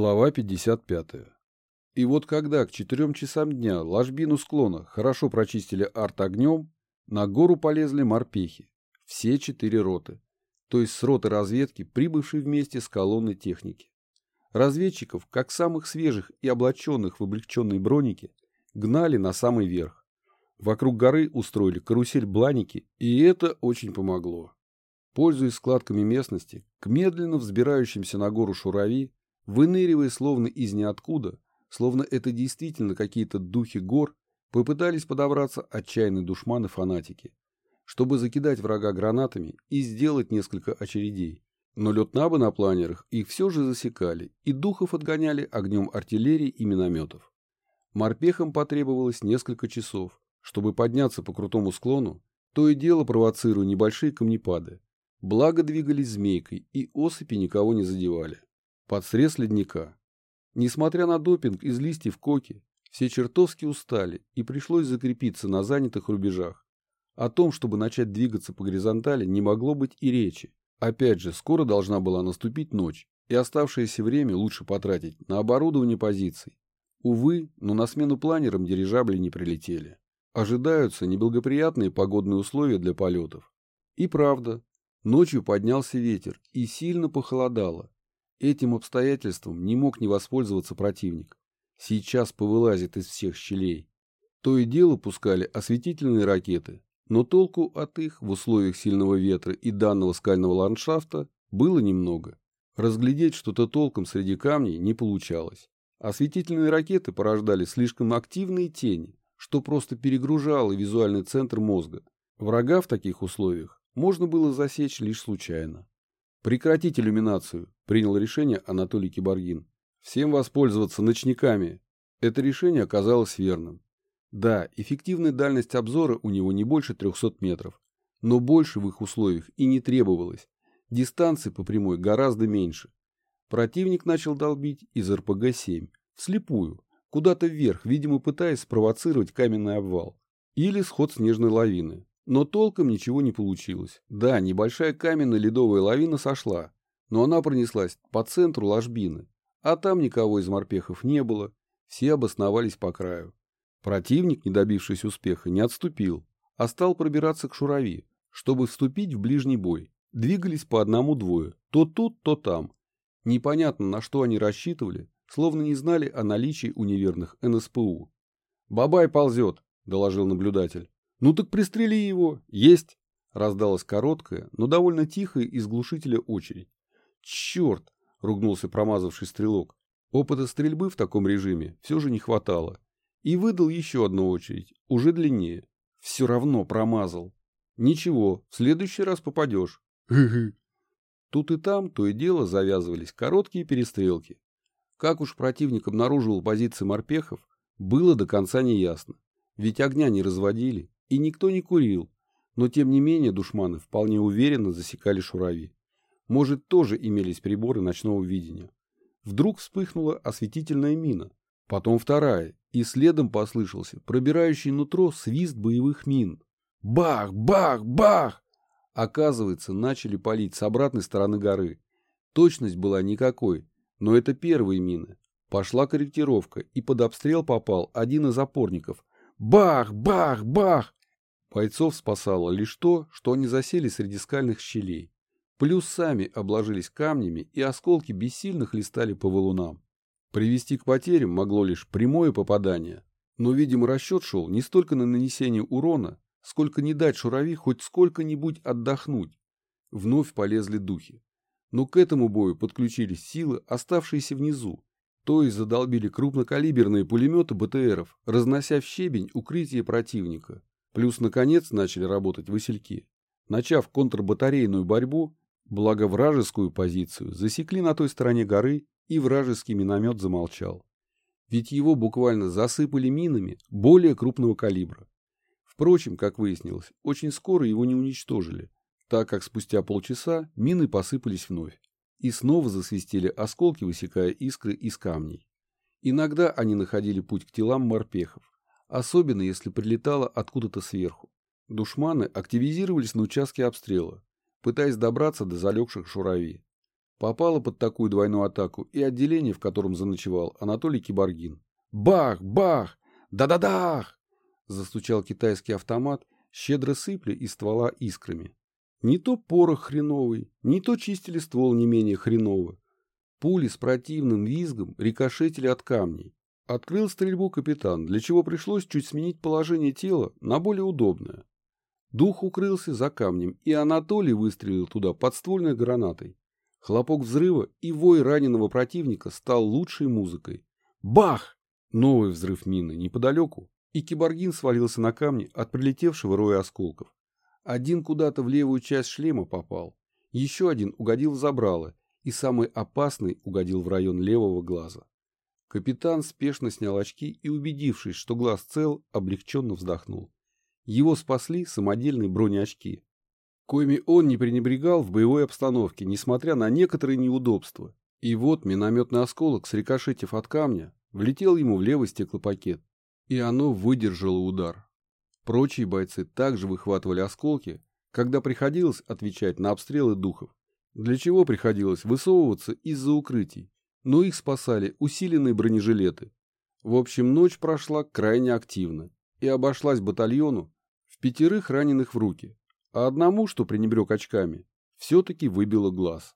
Глава 55. И вот когда к четырем часам дня ложбину склона хорошо прочистили арт-огнем, на гору полезли морпехи. Все четыре роты. То есть с роты разведки, прибывшей вместе с колонной техники. Разведчиков, как самых свежих и облаченных в облегченные броники, гнали на самый верх. Вокруг горы устроили карусель-бланики, и это очень помогло. Пользуясь складками местности, к медленно взбирающимся на гору шурави выныривая словно из ниоткуда, словно это действительно какие-то духи гор, попытались подобраться отчаянные душманы-фанатики, чтобы закидать врага гранатами и сделать несколько очередей. Но летнабы на планерах их все же засекали и духов отгоняли огнем артиллерии и минометов. Морпехам потребовалось несколько часов, чтобы подняться по крутому склону, то и дело провоцируя небольшие камнепады. Благо двигались змейкой и осыпи никого не задевали под срез ледника. Несмотря на допинг из листьев коки, все чертовски устали и пришлось закрепиться на занятых рубежах. О том, чтобы начать двигаться по горизонтали, не могло быть и речи. Опять же, скоро должна была наступить ночь, и оставшееся время лучше потратить на оборудование позиций. Увы, но на смену планерам дирижабли не прилетели. Ожидаются неблагоприятные погодные условия для полетов. И правда, ночью поднялся ветер и сильно похолодало. Этим обстоятельством не мог не воспользоваться противник. Сейчас повылазит из всех щелей. То и дело пускали осветительные ракеты, но толку от их в условиях сильного ветра и данного скального ландшафта было немного. Разглядеть что-то толком среди камней не получалось. Осветительные ракеты порождали слишком активные тени, что просто перегружало визуальный центр мозга. Врага в таких условиях можно было засечь лишь случайно. Прекратить иллюминацию, принял решение Анатолий Киборгин. Всем воспользоваться ночниками. Это решение оказалось верным. Да, эффективная дальность обзора у него не больше 300 метров, но больше в их условиях и не требовалось. Дистанции по прямой гораздо меньше. Противник начал долбить из РПГ-7, вслепую, куда-то вверх, видимо пытаясь спровоцировать каменный обвал. Или сход снежной лавины. Но толком ничего не получилось. Да, небольшая каменно-ледовая лавина сошла, но она пронеслась по центру ложбины, а там никого из морпехов не было, все обосновались по краю. Противник, не добившись успеха, не отступил, а стал пробираться к Шурави, чтобы вступить в ближний бой. Двигались по одному-двое, то тут, то там. Непонятно, на что они рассчитывали, словно не знали о наличии у неверных НСПУ. «Бабай ползет», — доложил наблюдатель. «Ну так пристрели его! Есть!» Раздалась короткая, но довольно тихая из глушителя очередь. «Черт!» — ругнулся промазавший стрелок. Опыта стрельбы в таком режиме все же не хватало. И выдал еще одну очередь, уже длиннее. Все равно промазал. Ничего, в следующий раз попадешь. Тут и там то и дело завязывались короткие перестрелки. Как уж противник обнаруживал позиции морпехов, было до конца неясно. Ведь огня не разводили, и никто не курил, но тем не менее душманы вполне уверенно засекали шурави. Может, тоже имелись приборы ночного видения. Вдруг вспыхнула осветительная мина, потом вторая, и следом послышался пробирающий нутро свист боевых мин. Бах, бах, бах! Оказывается, начали палить с обратной стороны горы. Точность была никакой, но это первые мины. Пошла корректировка, и под обстрел попал один из опорников. Бах, бах, бах! Бойцов спасало лишь то, что они засели среди скальных щелей. Плюс сами обложились камнями, и осколки бессильно хлестали по валунам. Привести к потерям могло лишь прямое попадание. Но, видимо, расчет шел не столько на нанесение урона, сколько не дать шурави хоть сколько-нибудь отдохнуть. Вновь полезли духи. Но к этому бою подключились силы, оставшиеся внизу, то есть задолбили крупнокалиберные пулеметы БТРов, разнося в щебень укрытие противника. Плюс, наконец, начали работать васильки. Начав контрбатарейную борьбу, благо вражескую позицию засекли на той стороне горы, и вражеский миномет замолчал. Ведь его буквально засыпали минами более крупного калибра. Впрочем, как выяснилось, очень скоро его не уничтожили, так как спустя полчаса мины посыпались вновь, и снова засвистели осколки, высекая искры из камней. Иногда они находили путь к телам морпехов, особенно если прилетало откуда-то сверху. Душманы активизировались на участке обстрела, пытаясь добраться до залегших шурави. Попало под такую двойную атаку и отделение, в котором заночевал Анатолий Киборгин. Бах! Бах! Да-да-дах! Застучал китайский автомат, щедро сыпля из ствола искрами. Не то порох хреновый, не то чистили ствол не менее хреново. Пули с противным визгом рикошетили от камней. Открыл стрельбу капитан, для чего пришлось чуть сменить положение тела на более удобное. Дух укрылся за камнем, и Анатолий выстрелил туда подствольной гранатой. Хлопок взрыва и вой раненого противника стал лучшей музыкой. Бах! Новый взрыв мины неподалеку, и киборгин свалился на камни от прилетевшего роя осколков. Один куда-то в левую часть шлема попал, еще один угодил в забрало, и самый опасный угодил в район левого глаза. Капитан спешно снял очки и, убедившись, что глаз цел, облегченно вздохнул. Его спасли самодельные бронеочки, коими он не пренебрегал в боевой обстановке, несмотря на некоторые неудобства. И вот минометный осколок, срикошетив от камня, влетел ему в левый стеклопакет, и оно выдержало удар. Прочие бойцы также выхватывали осколки, когда приходилось отвечать на обстрелы духов, для чего приходилось высовываться из-за укрытий, но их спасали усиленные бронежилеты. В общем, ночь прошла крайне активно и обошлась батальону в пятерых раненых в руки, а одному, что пренебрег очками, все-таки выбило глаз.